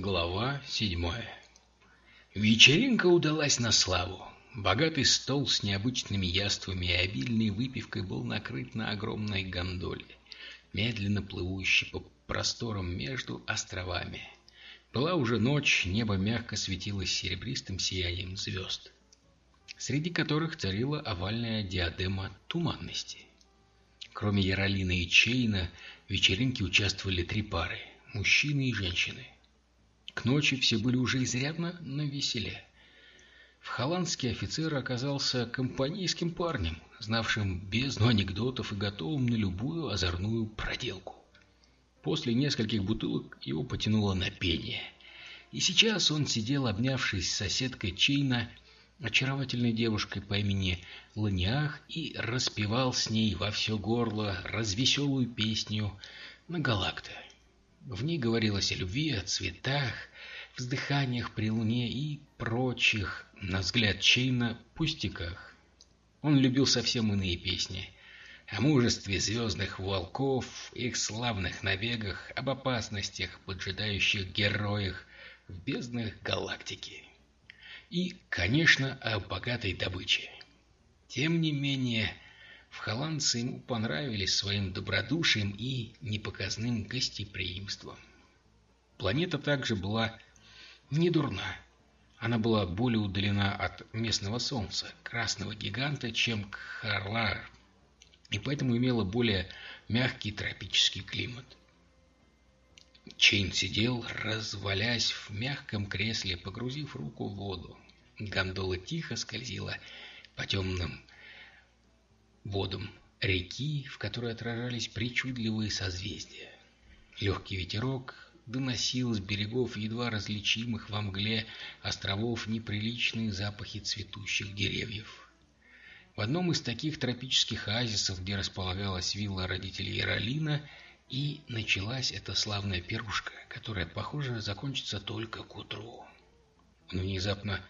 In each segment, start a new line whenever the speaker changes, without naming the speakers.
Глава седьмая Вечеринка удалась на славу. Богатый стол с необычными яствами и обильной выпивкой был накрыт на огромной гондоле, медленно плывущей по просторам между островами. Была уже ночь, небо мягко светилось серебристым сиянием звезд, среди которых царила овальная диадема туманности. Кроме Яролина и Чейна, в вечеринке участвовали три пары – мужчины и женщины. К ночи все были уже изрядно на веселе. Холландский офицер оказался компанейским парнем, знавшим бездну анекдотов и готовым на любую озорную проделку. После нескольких бутылок его потянуло на пение. И сейчас он сидел, обнявшись с соседкой Чейна, очаровательной девушкой по имени Ланиах, и распевал с ней во все горло развеселую песню на галакте. В ней говорилось о любви, о цветах, вздыханиях при луне и прочих, на взгляд Чейна, пустяках. Он любил совсем иные песни. О мужестве звездных волков, их славных набегах, об опасностях, поджидающих героях в безднах галактики. И, конечно, о богатой добыче. Тем не менее, в холландцы ему понравились своим добродушием и непоказным гостеприимством. Планета также была не дурна. Она была более удалена от местного Солнца, красного гиганта, чем Кхарлар, и поэтому имела более мягкий тропический климат. Чейн сидел, развалясь в мягком кресле, погрузив руку в воду. Гондола тихо скользила по темным водам реки, в которой отражались причудливые созвездия. Легкий ветерок доносил с берегов едва различимых во мгле островов неприличные запахи цветущих деревьев. В одном из таких тропических оазисов, где располагалась вилла родителей Иролина, и началась эта славная пирушка, которая, похоже, закончится только к утру. Он внезапно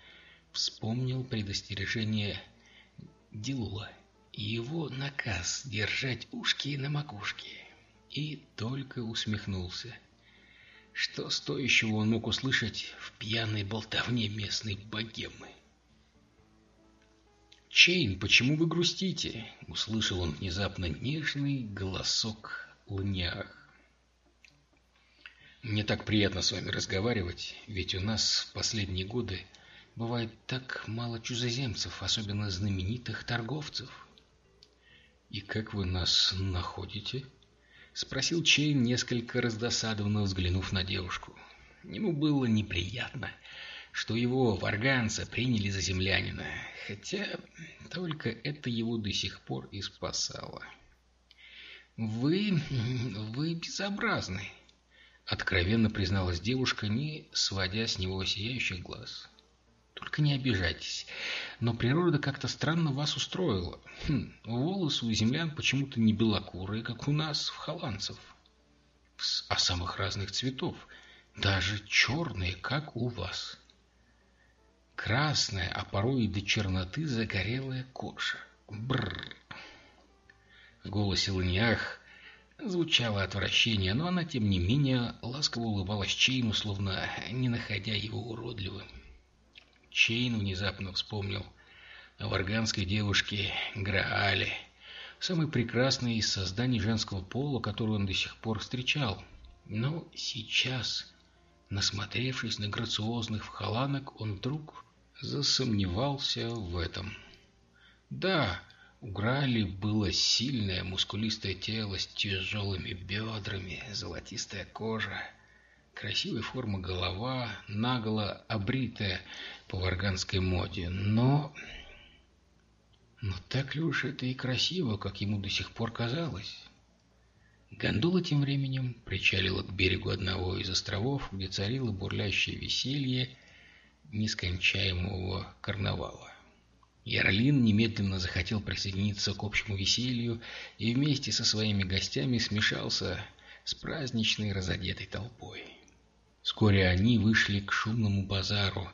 вспомнил предостережение Дилула его наказ держать ушки на макушке, и только усмехнулся – что стоящего он мог услышать в пьяной болтовне местной богемы. «Чейн, почему вы грустите?» — услышал он внезапно нежный голосок Ланиах. «Мне так приятно с вами разговаривать, ведь у нас в последние годы бывает так мало чужеземцев, особенно знаменитых торговцев». «И как вы нас находите?» — спросил Чейн, несколько раздосадованно взглянув на девушку. Ему было неприятно, что его варганца приняли за землянина, хотя только это его до сих пор и спасало. «Вы... вы безобразны», — откровенно призналась девушка, не сводя с него сияющих глаз. Только не обижайтесь. Но природа как-то странно вас устроила. Хм, волосы у землян почему-то не белокурые, как у нас, в холландцев. А самых разных цветов. Даже черные, как у вас. Красная, а порой и до черноты загорелая кожа. Бррр. В голосе Ланиах звучало отвращение, но она, тем не менее, ласково улыбалась Чейну, словно не находя его уродливым. Чейн внезапно вспомнил о варганской девушке Граале, самой прекрасной из созданий женского пола, которую он до сих пор встречал. Но сейчас, насмотревшись на грациозных вхоланок, он вдруг засомневался в этом. Да, у Грали было сильное мускулистое тело с тяжелыми бедрами, золотистая кожа, красивой формы голова, наголо обритая по варганской моде, но... Но так ли уж это и красиво, как ему до сих пор казалось? Гондола тем временем причалила к берегу одного из островов, где царило бурлящее веселье нескончаемого карнавала. Ярлин немедленно захотел присоединиться к общему веселью и вместе со своими гостями смешался с праздничной разодетой толпой. Вскоре они вышли к шумному базару,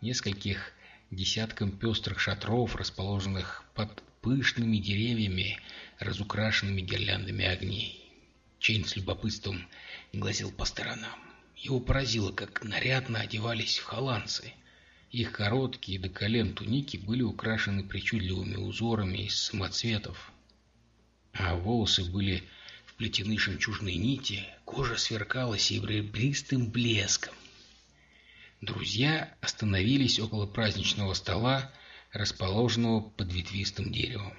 нескольких десяткам пестрых шатров, расположенных под пышными деревьями, разукрашенными гирляндами огней. Чейн с любопытством глазел по сторонам. Его поразило, как нарядно одевались холландцы. Их короткие до колен туники были украшены причудливыми узорами из самоцветов, а волосы были вплетены жемчужные нити, кожа сверкала серебристым блеском. Друзья остановились около праздничного стола, расположенного под ветвистым деревом.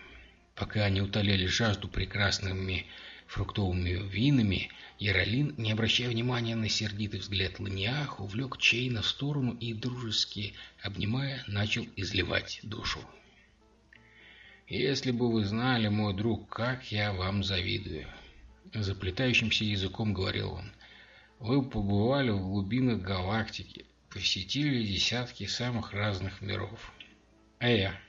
Пока они утоляли жажду прекрасными фруктовыми винами, Яролин, не обращая внимания на сердитый взгляд Ланиах, увлек Чейна в сторону и, дружески обнимая, начал изливать душу. «Если бы вы знали, мой друг, как я вам завидую!» Заплетающимся языком говорил он. «Вы побывали в глубинах галактики, посетили десятки самых разных миров. А я?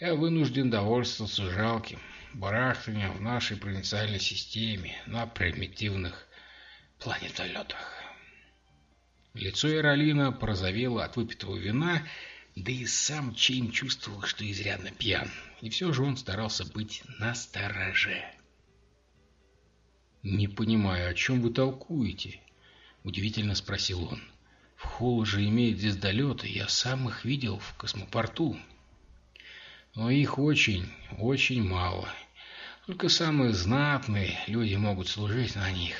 Я вынужден довольствоваться жалким, барахтанием в нашей провинциальной системе на примитивных планетолетах. Лицо Иролина порозовело от выпитого вина, да и сам Чейн чувствовал, что изрядно пьян, и все же он старался быть настороже. «Не понимаю, о чем вы толкуете?» — удивительно спросил он. «В холл же имеет звездолеты, я сам их видел в космопорту». «Но их очень, очень мало. Только самые знатные люди могут служить на них.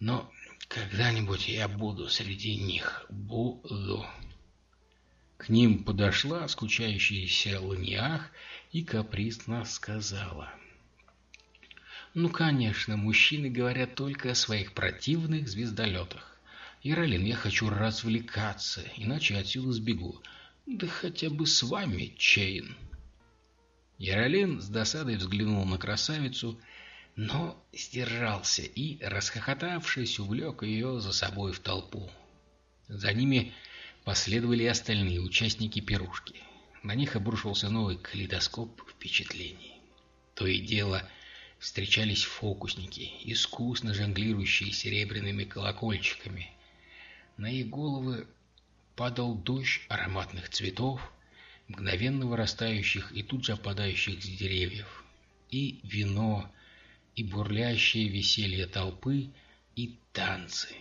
Но когда-нибудь я буду среди них. Буду. К ним подошла скучающаяся Ланиах и капризно сказала. Ну, конечно, мужчины говорят только о своих противных звездолетах. Иролин, я хочу развлекаться, иначе отсюда сбегу. Да хотя бы с вами, Чейн. Яролин с досадой взглянул на красавицу, но сдержался и, расхохотавшись, увлек ее за собой в толпу. За ними последовали и остальные участники пирушки. На них обрушился новый калейдоскоп впечатлений. То и дело встречались фокусники, искусно жонглирующие серебряными колокольчиками. На их головы падал дождь ароматных цветов, мгновенно вырастающих и тут же опадающих с деревьев, и вино, и бурлящее веселье толпы, и танцы.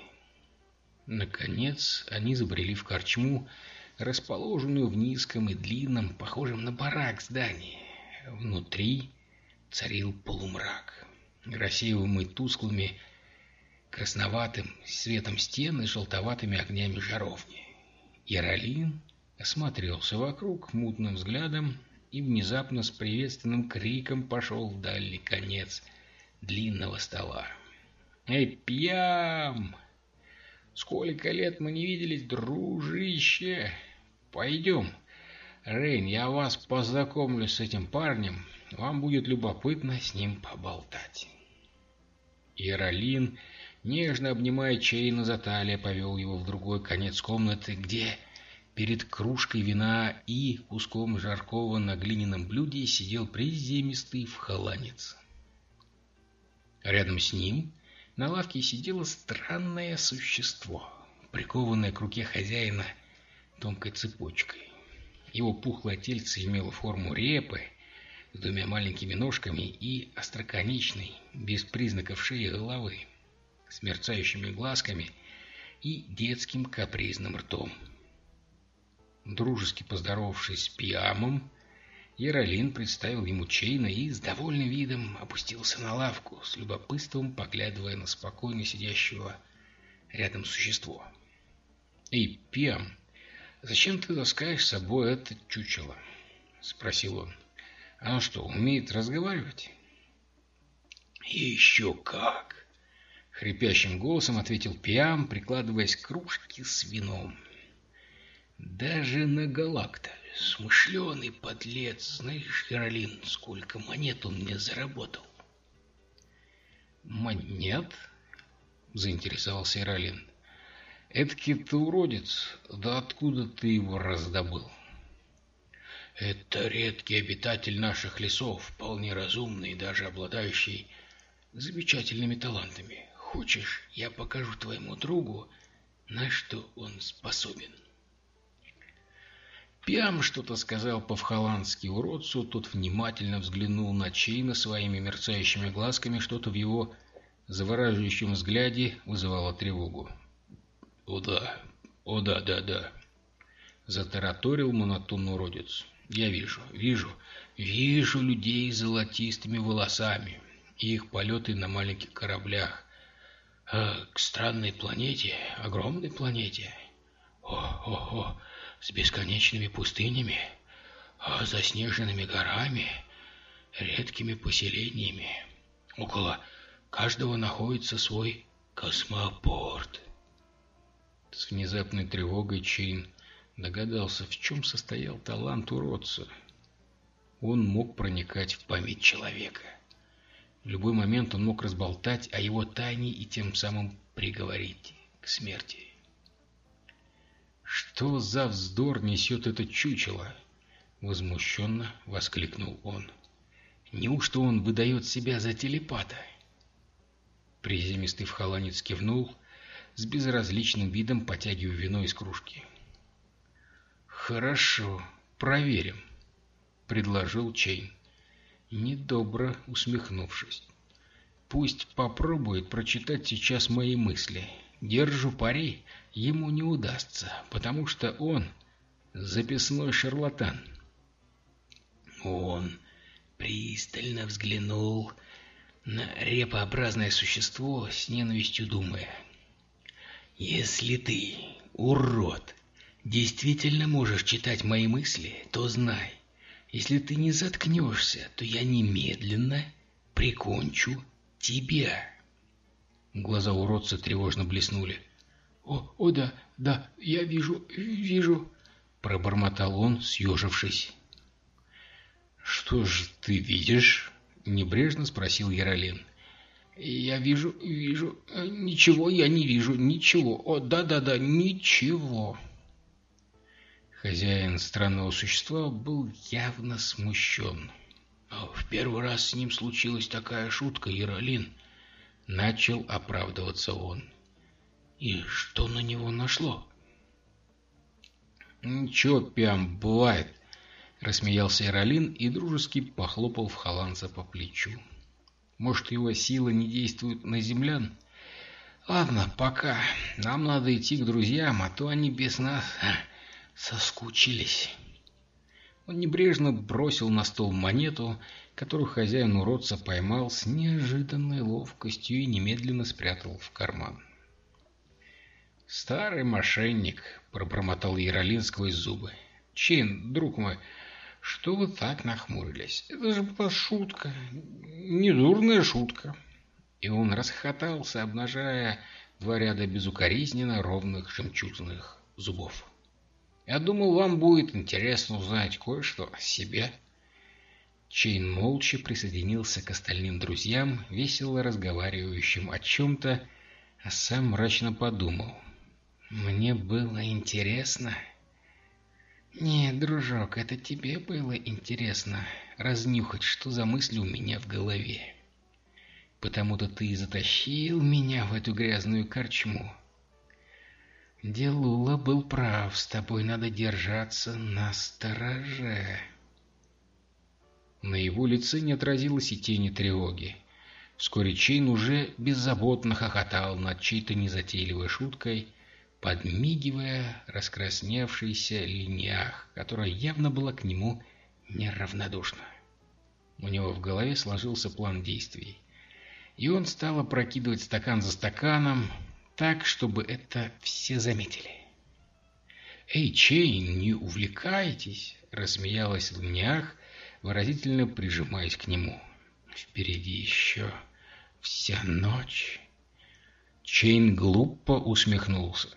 Наконец они забрели в корчму, расположенную в низком и длинном, похожем на барак здании. Внутри царил полумрак, рассеиваемый тусклыми, красноватым светом стен и желтоватыми огнями жаровни. Яролин осмотрелся вокруг мутным взглядом и внезапно с приветственным криком пошел в дальний конец длинного стола. «Эй, пьям! Сколько лет мы не виделись, дружище! Пойдем! Рейн, я вас познакомлю с этим парнем, вам будет любопытно с ним поболтать». Иролин, нежно обнимая Чейна за талию, повел его в другой конец комнаты, где Перед кружкой вина и куском жаркого на глиняном блюде сидел приземистый вхоланец. Рядом с ним на лавке сидело странное существо, прикованное к руке хозяина тонкой цепочкой. Его пухлое тельце имело форму репы с двумя маленькими ножками и остроконечной, без признаков шеи головы, с мерцающими глазками и детским капризным ртом. Дружески поздоровавшись с Пиамом, Яролин представил ему Чейна и с довольным видом опустился на лавку, с любопытством поглядывая на спокойно сидящего рядом существо. «Эй, Пиам, зачем ты таскаешь с собой это чучело?» — спросил он. «Оно что, умеет разговаривать?» «Еще как!» — хрипящим голосом ответил Пиам, прикладываясь к кружке с вином. Даже на Галакта. Смышленый подлец. Знаешь, Каролин, сколько монет он мне заработал? Монет? Заинтересовался Иролин. Эдакий ты уродец. Да откуда ты его раздобыл? Это редкий обитатель наших лесов, вполне разумный и даже обладающий замечательными талантами. Хочешь, я покажу твоему другу, на что он способен?» Пиам что-то сказал по-вхоландски уродцу, тот внимательно взглянул на Чейна своими мерцающими глазками, что-то в его завораживающем взгляде вызывало тревогу. О да, о да, да, да. Затараторил монотонный уродец. Я вижу, вижу, вижу людей с золотистыми волосами и их полеты на маленьких кораблях. А, к странной планете, огромной планете. О, о, о, с бесконечными пустынями, а заснеженными горами, редкими поселениями. Около каждого находится свой космопорт. С внезапной тревогой Чейн догадался, в чем состоял талант уродца. Он мог проникать в память человека. В любой момент он мог разболтать о его тайне и тем самым приговорить к смерти. «Что за вздор несет это чучело?» — возмущенно воскликнул он. «Неужто он выдает себя за телепата?» Приземистый вхоланец кивнул, с безразличным видом потягивая вино из кружки. «Хорошо, проверим», — предложил Чейн недобро усмехнувшись. «Пусть попробует прочитать сейчас мои мысли. Держу пари, ему не удастся, потому что он записной шарлатан». Он пристально взглянул на репообразное существо с ненавистью думая. «Если ты, урод, действительно можешь читать мои мысли, то знай, если ты не заткнешься, то я немедленно прикончу тебя. Глаза уродца тревожно блеснули. «О, о да, да, я вижу, вижу», — пробормотал он, съежившись. «Что ж ты видишь?» — небрежно спросил Яролин. «Я вижу, вижу. Ничего я не вижу, ничего. О, да-да-да, ничего». Хозяин странного существа был явно смущен. «В первый раз с ним случилась такая шутка, Яролин», — начал оправдываться он. «И что на него нашло?» «Ничего, пям, бывает», — рассмеялся Яролин и дружески похлопал в холландца по плечу. «Может, его сила не действует на землян?» «Ладно, пока. Нам надо идти к друзьям, а то они без нас соскучились. Он небрежно бросил на стол монету, которую хозяин уродца поймал с неожиданной ловкостью и немедленно спрятал в карман. «Старый мошенник», — пробормотал Яролин сквозь зубы. «Чин, друг мой, что вы так нахмурились? Это же была шутка, недурная шутка». И он расхотался, обнажая два ряда безукоризненно ровных жемчужных зубов. Я думал, вам будет интересно узнать кое-что о себе». Чейн молча присоединился к остальным друзьям, весело разговаривающим о чем-то, а сам мрачно подумал. «Мне было интересно». «Нет, дружок, это тебе было интересно разнюхать, что за мысли у меня в голове. Потому-то ты и затащил меня в эту грязную корчму». Делула был прав, с тобой надо держаться на стороже. На его лице не отразилось и тени тревоги. Вскоре Чейн уже беззаботно хохотал над чьей-то незатейливой шуткой, подмигивая раскрасневшейся линиях, которая явно была к нему неравнодушна. У него в голове сложился план действий, и он стал опрокидывать стакан за стаканом, так, чтобы это все заметили. «Эй, Чейн, не увлекайтесь!» — рассмеялась Лунях, выразительно прижимаясь к нему. «Впереди еще вся ночь!» Чейн глупо усмехнулся.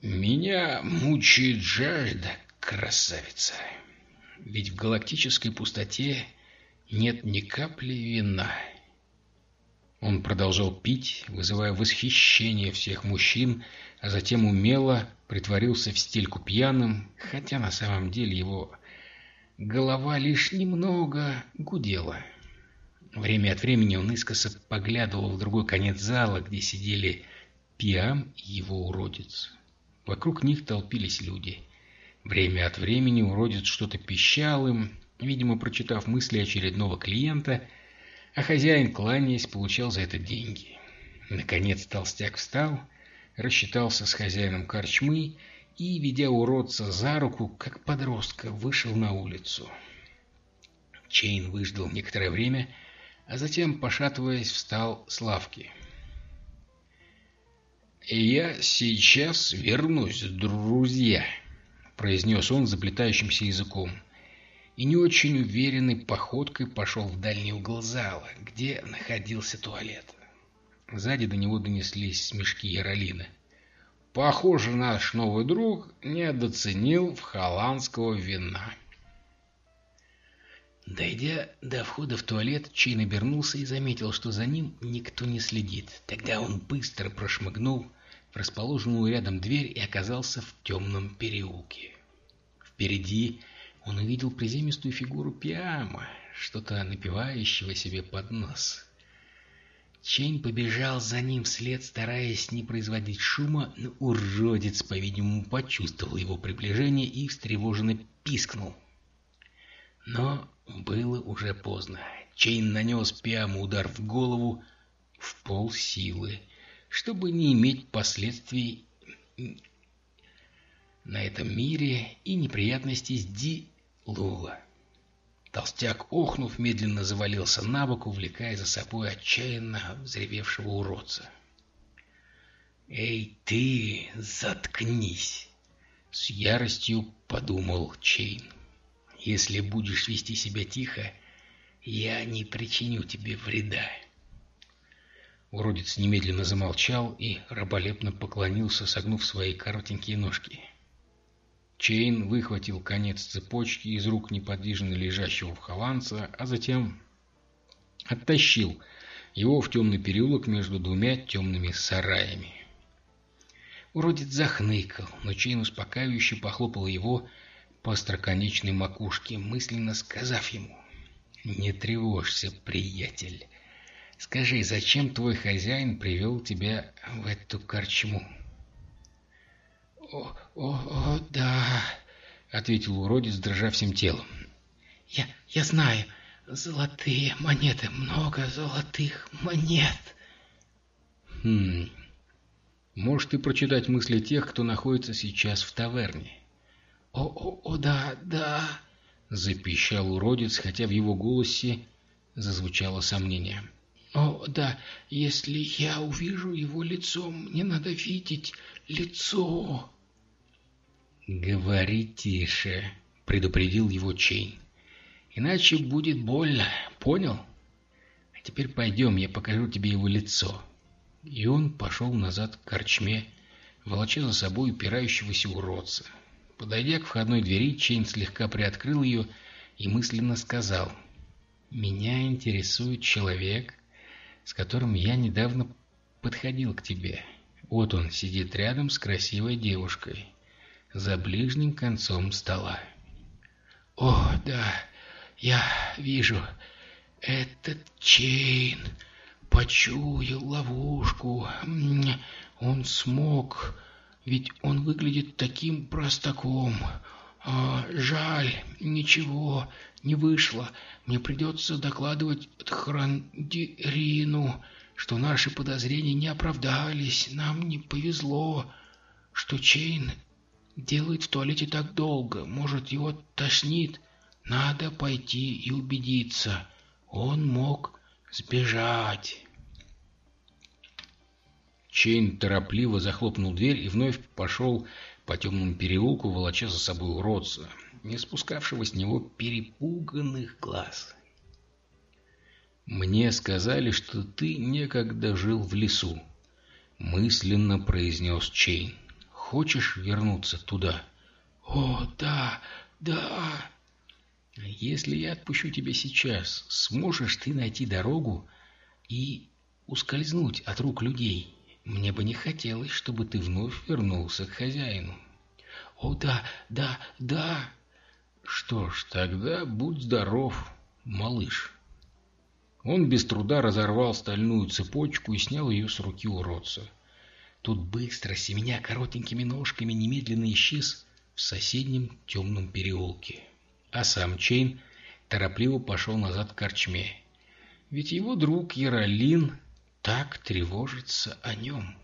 «Меня мучает жажда, красавица! Ведь в галактической пустоте нет ни капли вина». Он продолжал пить, вызывая восхищение всех мужчин, а затем умело притворился в стельку пьяным, хотя на самом деле его голова лишь немного гудела. Время от времени он искоса поглядывал в другой конец зала, где сидели Пиам и его уродец. Вокруг них толпились люди. Время от времени уродец что-то пищал им, видимо, прочитав мысли очередного клиента — а хозяин, кланяясь, получал за это деньги. Наконец толстяк встал, рассчитался с хозяином корчмы и, ведя уродца за руку, как подростка, вышел на улицу. Чейн выждал некоторое время, а затем, пошатываясь, встал с лавки. «Я сейчас вернусь, друзья», — произнес он заплетающимся языком, и не очень уверенной походкой пошел в дальний угол зала, где находился туалет. Сзади до него донеслись смешки Яролина. Похоже, наш новый друг недооценил в холландского вина. Дойдя до входа в туалет, Чейн обернулся и заметил, что за ним никто не следит. Тогда он быстро прошмыгнул в расположенную рядом дверь и оказался в темном переулке. Впереди он увидел приземистую фигуру Пиама, что-то напевающего себе под нос. Чейн побежал за ним вслед, стараясь не производить шума, но уродец, по-видимому, почувствовал его приближение и встревоженно пискнул. Но было уже поздно. Чейн нанес Пиаму удар в голову в полсилы, чтобы не иметь последствий на этом мире и неприятностей с Ди Лула. Толстяк, охнув, медленно завалился на бок, увлекая за собой отчаянно взревевшего уродца. «Эй, ты, заткнись!» — с яростью подумал Чейн. «Если будешь вести себя тихо, я не причиню тебе вреда». Уродец немедленно замолчал и раболепно поклонился, согнув свои коротенькие ножки. Чейн выхватил конец цепочки из рук неподвижно лежащего вхолландца, а затем оттащил его в темный переулок между двумя темными сараями. Уродец захныкал, но Чейн успокаивающе похлопал его по остроконечной макушке, мысленно сказав ему «Не тревожься, приятель. Скажи, зачем твой хозяин привел тебя в эту корчму?» «О, о, о, да», — ответил уродец, дрожа всем телом. «Я, я знаю, золотые монеты, много золотых монет». «Хм, можешь ты прочитать мысли тех, кто находится сейчас в таверне?» «О, о, о, да, да», — запищал уродец, хотя в его голосе зазвучало сомнение. «О, да, если я увижу его лицо, мне надо видеть лицо». «Говори тише», — предупредил его Чейн. «Иначе будет больно, понял? А теперь пойдем, я покажу тебе его лицо». И он пошел назад к корчме, волоча за собой упирающегося уродца. Подойдя к входной двери, Чейн слегка приоткрыл ее и мысленно сказал, «Меня интересует человек, с которым я недавно подходил к тебе. Вот он сидит рядом с красивой девушкой» за ближним концом стола. «О, да, я вижу, этот Чейн почуял ловушку. Он смог, ведь он выглядит таким простаком. А, жаль, ничего не вышло. Мне придется докладывать Тхрандирину, что наши подозрения не оправдались. Нам не повезло, что Чейн делает в туалете так долго? Может, его тошнит? Надо пойти и убедиться. Он мог сбежать. Чейн торопливо захлопнул дверь и вновь пошел по темному переулку, волоча за собой уродца, не спускавшего с него перепуганных глаз. «Мне сказали, что ты некогда жил в лесу», — мысленно произнес Чейн. Хочешь вернуться туда? О, да, да. Если я отпущу тебя сейчас, сможешь ты найти дорогу и ускользнуть от рук людей? Мне бы не хотелось, чтобы ты вновь вернулся к хозяину. О, да, да, да. Что ж, тогда будь здоров, малыш. Он без труда разорвал стальную цепочку и снял ее с руки уродца. Тут быстро, семеня коротенькими ножками, немедленно исчез в соседнем темном переулке. А сам Чейн торопливо пошел назад к корчме. Ведь его друг Яролин так тревожится о нем.